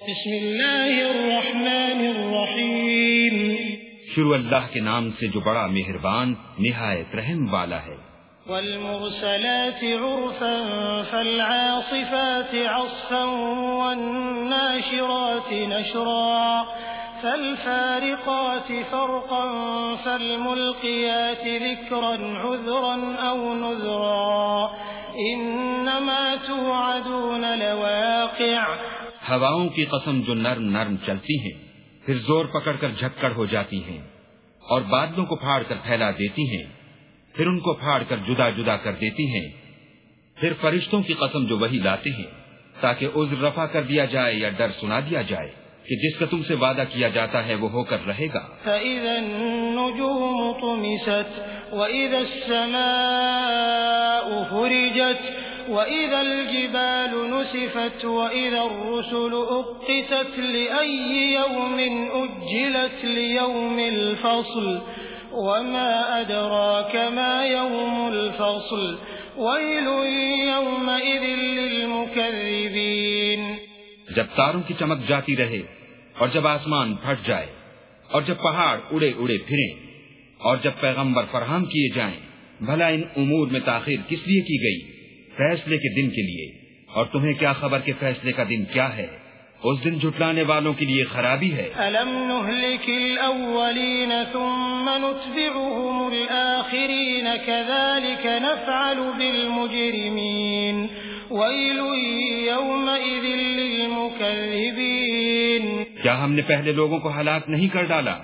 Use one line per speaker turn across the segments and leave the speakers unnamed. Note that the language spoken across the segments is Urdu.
بسم اللہ الرحمن الرحیم۔
شروع اللہ کے نام سے جو بڑا مہربان نہایت رحم والا ہے۔
والمرسلات عرفا فالعاصفات عصفا والناشرات نشرا فالفارقات فرقا فالملقيات ذكرا عذرا أو نذرا۔ إنما توعدون لواقع۔
ہواؤں کی قسم جو نرم نرم چلتی ہیں، پھر زور پکڑ کر جھکڑ ہو جاتی ہیں اور بادلوں کو پھاڑ کر پھیلا دیتی ہیں، پھر ان کو پھاڑ کر جدا جدا کر دیتی ہیں۔ پھر فرشتوں کی قسم جو وہی لاتے ہیں، تاکہ عذر رفع کر دیا جائے یا ڈر سنا دیا جائے کہ جس کا تم سے وعدہ کیا جاتا ہے وہ ہو کر رہے گا۔
فَإِذَا النُّجُومُ طُمِسَتْ وَإِذَا السَّمَاءُ فُرِجَتْ وَإِذَا الْجِبَالُ نُسِفَتْ وَإِذَا الرُّسُلُ أُقِّتَتْ لِأَيِّ يَوْمٍ أُجِّلَتْ لِيَوْمِ الْفَصْلِ وَمَا أَدْرَاكَ مَا يَوْمُ الْفَصْلِ وَيْلٌ يَوْمَئِذٍ لِّلْمُكَذِّبِينَ
جب تاروں کی چمک جاتی رہے اور جب آسمان پھٹ جائے اور جب پہاڑ اڑے اڑے پھریں اور جب پیغمبر فراہم کیے جائیں، بھلا ان امور میں تاخیر کس لیے کی گئی؟ فیصلے کے دن کے لیے۔ اور تمہیں کیا خبر کے فیصلے کا دن کیا ہے؟ اس دن جھٹلانے والوں کے لیے خرابی ہے۔
أَلَمْ نُهْلِكِ الْأَوَّلِينَ ثُمَّ نُتْبِعُهُمُ الْآخِرِينَ كَذَلِكَ نَفْعَلُ بِالْمُجْرِمِينَ۔ وَيْلٌ يَوْمَئِذٍ لِّلْمُكَذِّبِينَ۔
کیا ہم نے پہلے لوگوں کو ہلاک نہیں کر ڈالا؟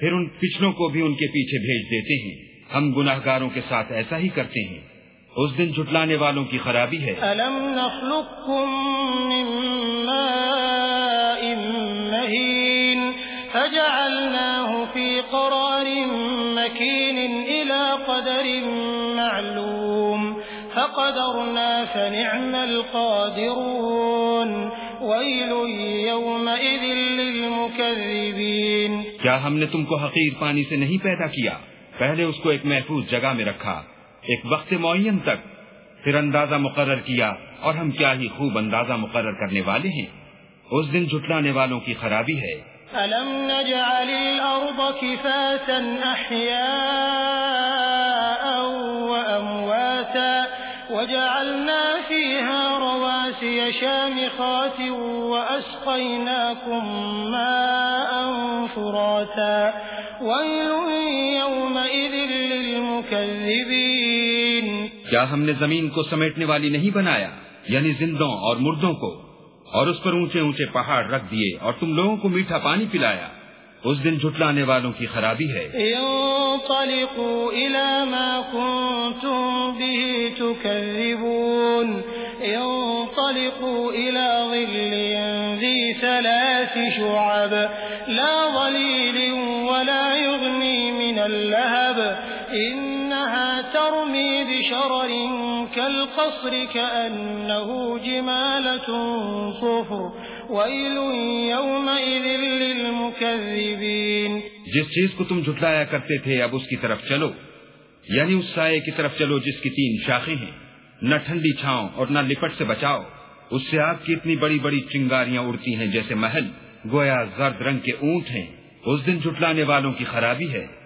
پھر ان پچھلوں کو بھی ان کے پیچھے بھیج دیتے ہیں۔ ہم گناہ گاروں کے ساتھ ایسا ہی کرتے ہیں۔ اس دن جھٹلانے والوں کی خرابی ہے۔
أَلَمْ نَخْلُقكُّم مِّن مَّاءٍ مَّهِينٍ فَجَعَلْنَاهُ فِي قَرَارٍ مَّكِينٍ إِلَى قَدَرٍ مَّعْلُومٍ فَقَدَرْنَا فَنِعْمَ الْقَادِرُونَ وَيْلٌ يَوْمَئِذٍ لِّلْمُكَذِّبِينَ۔
کیا ہم نے تم کو حقیر پانی سے نہیں پیدا کیا؟ پہلے اس کو ایک محفوظ جگہ میں رکھا۔ ایک وقت معین تک پھر اندازہ مقرر کیا اور ہم کیا ہی خوب اندازہ مقرر کرنے والے ہیں۔ اس دن جھٹلانے والوں کی خرابی ہے۔
أَلَمْ نَجْعَلِ الْأَرْضَ كِفَاتًا أَحْيَاءً وَأَمْوَاتًا وَجَعَلْنَا فِيهَا رَوَاسِيَ شَامِخَاتٍ وَأَسْقَيْنَاكُم مَّاءً فُرَاتًا وَيْلٌ يَوْمَئِذٍ لِّلْمُكَذِّبِينَ
کیا ہم نے زمین کو سمیٹنے والی نہیں بنایا؟ یعنی زندوں اور مردوں کو۔ اور اس پر اونچے اونچے پہاڑ رکھ دیے اور تم لوگوں کو میٹھا پانی پلایا۔ اس دن جھٹلانے والوں کی خرابی ہے۔
انطلقوا ما كنتم به تكذبون۔ انطلقوا ظل ذي ثلاث شعب۔ لا ظليل ولا يغني من اللهب۔ ترمي بشرر كالقصر كأنه جمالة صفر. ويل يومئذ للمكذبين.
جس چیز کو تم جھٹلایا کرتے تھے، اب اس کی طرف چلو۔ یعنی اس سائے کی طرف چلو جس کی تین شاخیں ہیں۔ نہ ٹھنڈی چھاؤں اور نہ لپٹ سے بچاؤ۔ اس سے آپ کی اتنی بڑی بڑی چنگاریاں اڑتی ہیں جیسے محل۔ گویا زرد رنگ کے اونٹ ہیں۔ اس دن جھٹلانے والوں کی خرابی ہے۔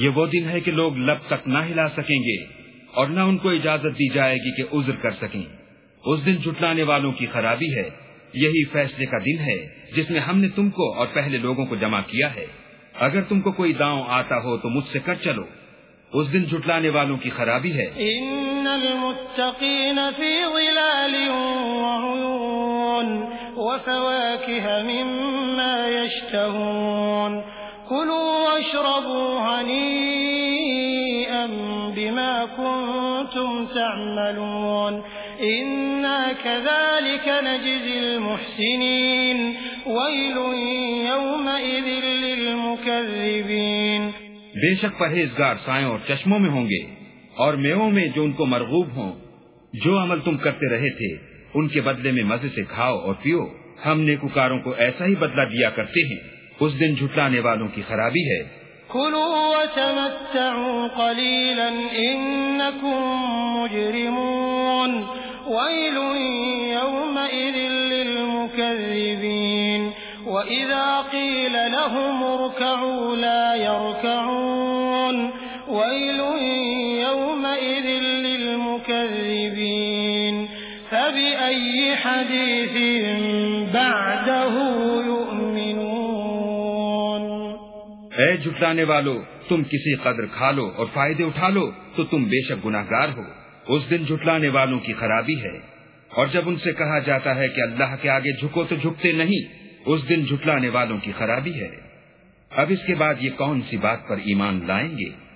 یہ وہ دن ہے کہ لوگ لب تک نہ ہلا سکیں گے اور نہ ان کو اجازت دی جائے گی کہ عذر کر سکیں۔ اس دن جھٹلانے والوں کی خرابی ہے۔ یہی فیصلے کا دن ہے جس میں ہم نے تم کو اور پہلے لوگوں کو جمع کیا ہے۔ اگر تم کو کوئی داؤں آتا ہو تو مجھ سے کر چلو۔ اس دن جھٹلانے والوں کی خرابی ہے۔
إن المتقين في ظلال وعيون وفواكه مما يشتهون كلوا واشربوا هنيئا بما كنتم تعملون. إنا كذلك نجزي المحسنين. ويل يومئذ للمكذبين.
بے شک پرہیزگار سائیں اور چشموں میں ہوں گے اور میووں میں جو ان کو مرغوب ہوں، جو عمل تم کرتے رہے تھے، ان کے بدلے میں مزے سے کھاؤ اور پیو۔ ہم نیکوکاروں کو ایسا ہی بدلہ دیا کرتے ہیں۔ اس دن جھٹلانے والوں کی خرابی ہے۔
كلوا وتمتعوا قليلا إنكم مجرمون۔ ويل يومئذ للمكذبين وإذا قيل لهم اركعوا لا يركعون۔ ويل يومئذ للمكذبين۔ فبأي حديث بعده؟
اے جھٹلانے والو، تم کسی قدر کھا لو اور فائدے اٹھا لو، تو تم بے شک گناہ گار ہو۔ اس دن جھٹلانے والوں کی خرابی ہے۔ اور جب ان سے کہا جاتا ہے کہ اللہ کے آگے جھکو تو جھکتے نہیں، اس دن جھٹلانے والوں کی خرابی ہے۔ اب اس کے بعد یہ کون سی بات پر ایمان لائیں گے؟